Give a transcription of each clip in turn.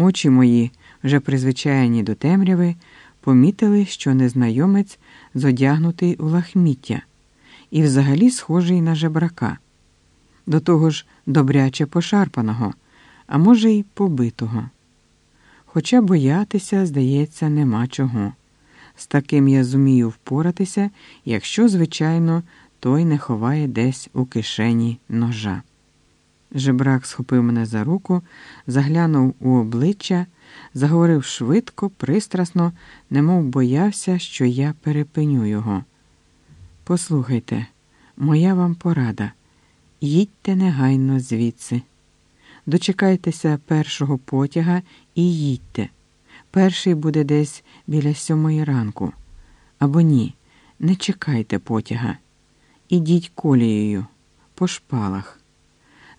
Очі мої, вже призвичайні до темряви, помітили, що незнайомець зодягнутий у лахміття і взагалі схожий на жебрака, до того ж добряче пошарпаного, а може, й побитого. Хоча боятися, здається, нема чого. З таким я зумію впоратися, якщо, звичайно, той не ховає десь у кишені ножа. Жебрак схопив мене за руку, заглянув у обличчя, заговорив швидко, пристрасно, немов боявся, що я перепиню його. Послухайте, моя вам порада. Їдьте негайно звідси. Дочекайтеся першого потяга і їдьте. Перший буде десь біля сьомої ранку. Або ні, не чекайте потяга. Ідіть колією, по шпалах.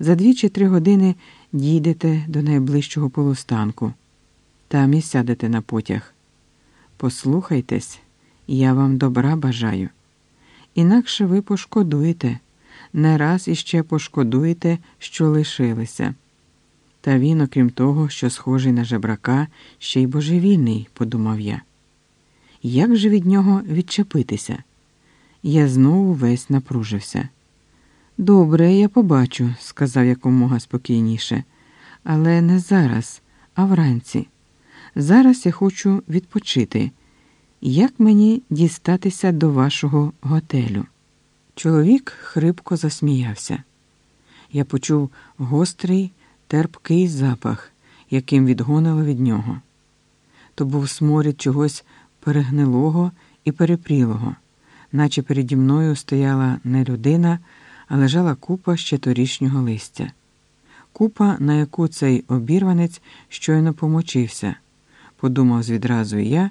За дві чи три години дійдете до найближчого полустанку. Там і сядете на потяг. Послухайтесь, я вам добра бажаю. Інакше ви пошкодуєте, не раз іще пошкодуєте, що лишилися. Та він, окрім того, що схожий на жебрака, ще й божевільний, подумав я. Як же від нього відчепитися? Я знову весь напружився. Добре, я побачу, сказав якомога спокійніше, але не зараз, а вранці. Зараз я хочу відпочити. Як мені дістатися до вашого готелю? Чоловік хрипко засміявся. Я почув гострий, терпкий запах, яким відгонило від нього. То був сморід чогось перегнилого і перепрілого, наче переді мною стояла не людина, лежала купа ще торішнього листя. Купа, на яку цей обірванець щойно помочився, подумав звідразу і я,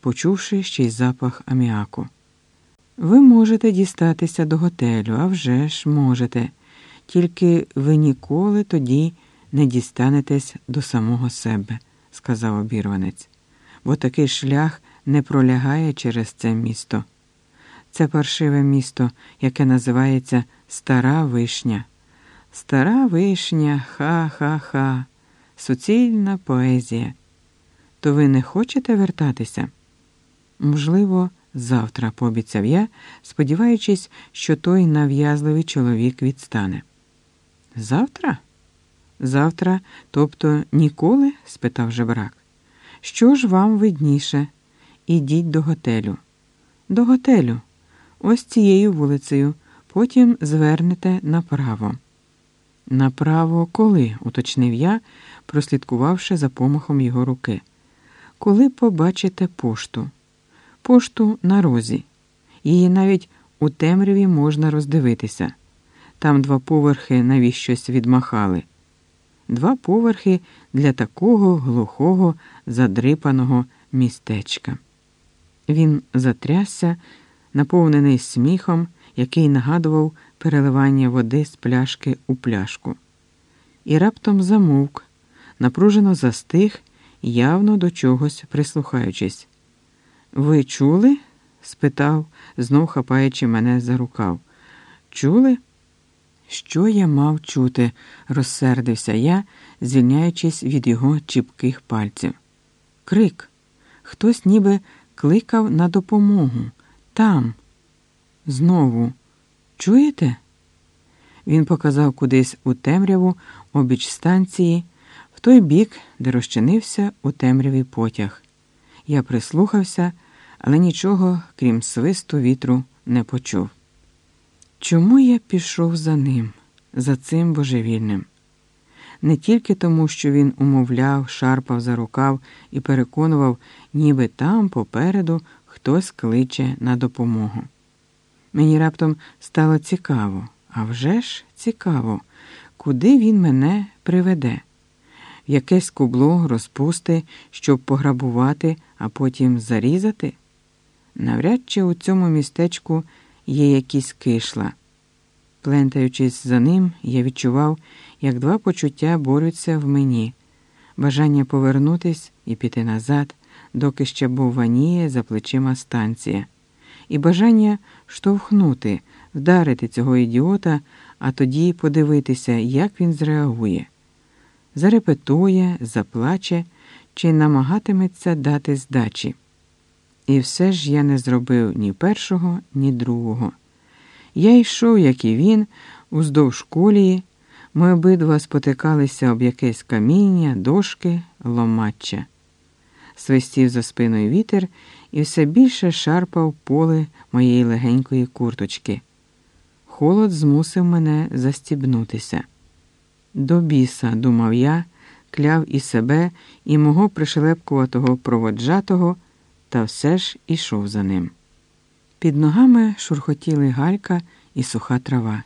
почувши ще й запах аміаку. Ви можете дістатися до готелю, а вже ж можете, тільки ви ніколи тоді не дістанетесь до самого себе, сказав обірванець, бо такий шлях не пролягає через це місто. Це паршиве місто, яке називається Стара Вишня. Стара вишня, ха-ха-ха, суцільна поезія. То ви не хочете вертатися? Можливо, завтра, пообіцяв я, сподіваючись, що той нав'язливий чоловік відстане. Завтра? Завтра, тобто ніколи? спитав жебрак. Що ж вам видніше? Ідіть до готелю. До готелю, ось цією вулицею, потім звернете направо. Направо коли? уточнив я, прослідкувавши за помахом його руки. Коли побачите пошту, пошту на розі. Її навіть у темряві можна роздивитися. Там два поверхи навіщось відмахали. Два поверхи для такого глухого, задрипаного містечка. Він затрясся, наповнений сміхом, який нагадував переливання води з пляшки у пляшку. І раптом замовк, напружено застиг, явно до чогось прислухаючись. Ви чули? спитав, знов хапаючи мене за рукав. Чули? Що я мав чути? розсердився я, звільняючись від його чіпких пальців. Крик. Хтось ніби кликав на допомогу. Там. Знову. Чуєте? Він показав кудись у темряву обіч станції, в той бік, де розчинився у темряві потяг. Я прислухався, але нічого, крім свисту вітру, не почув. Чому я пішов за ним, за цим божевільним? Не тільки тому, що він умовляв, шарпав за рукав і переконував, ніби там попереду хтось кличе на допомогу. Мені раптом стало цікаво, а вже ж цікаво, куди він мене приведе, якесь кубло розпусти, щоб пограбувати, а потім зарізати. Навряд чи у цьому містечку є якісь кишла. Плентаючись за ним, я відчував, як два почуття борються в мені. Бажання повернутись і піти назад, доки ще бовваніє за плечима станція, і бажання штовхнути, вдарити цього ідіота, а тоді подивитися, як він зреагує. зарепетує, заплаче чи намагатиметься дати здачі. І все ж я не зробив ні першого, ні другого. Я йшов, як і він, уздовж колії. Ми обидва спотикалися об якесь каміння, дошки, ломаччя. Свистів за спиною вітер і все більше шарпав поле моєї легенької курточки. Холод змусив мене застібнутися. До біса, думав я, кляв і себе, і мого пришелепкуватого проводжатого, та все ж ішов за ним. Під ногами шурхотіли галька і суха трава.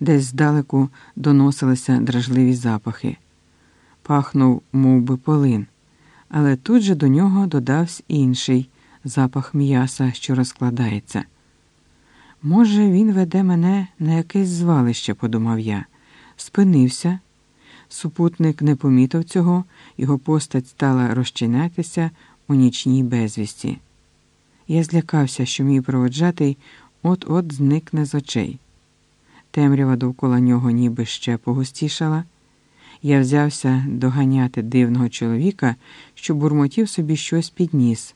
Десь здалеку доносилися дражливі запахи. Пахнув мов би, полин, але тут же до нього додався інший запах м'яса, що розкладається. Може, він веде мене на якесь звалище, подумав я, спинився. Супутник не помітив цього, його постать стала розчинятися у нічній безвісті. Я злякався, що мій проводжатий от-от зникне з очей. Темрява довкола нього ніби ще погустішала. Я взявся доганяти дивного чоловіка, що бурмотів собі щось підніс,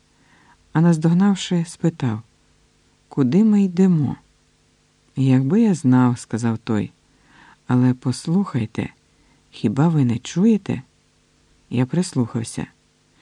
а наздогнавши, спитав, куди ми йдемо? Якби я знав, сказав той, але послухайте, хіба ви не чуєте? Я прислухався.